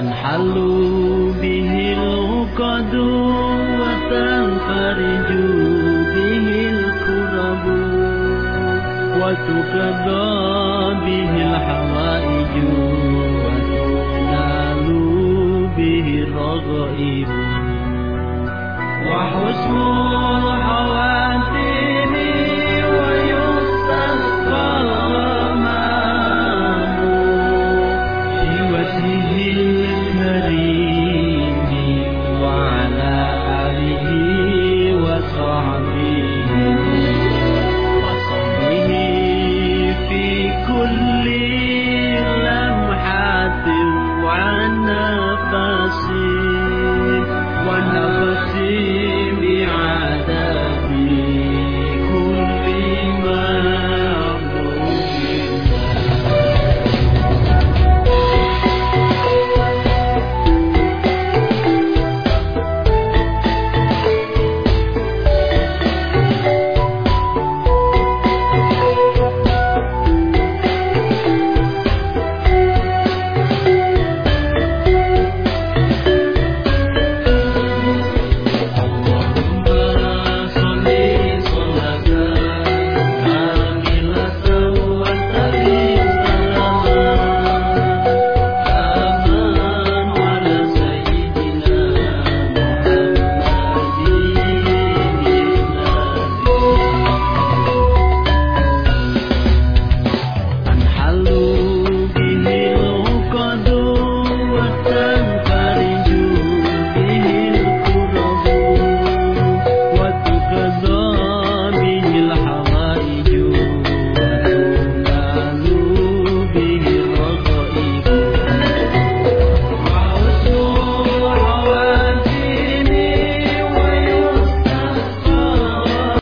تنحل به العقد وتنفرج به الكرب وتقضى به الحوائج وتنال به الرغائب وحسن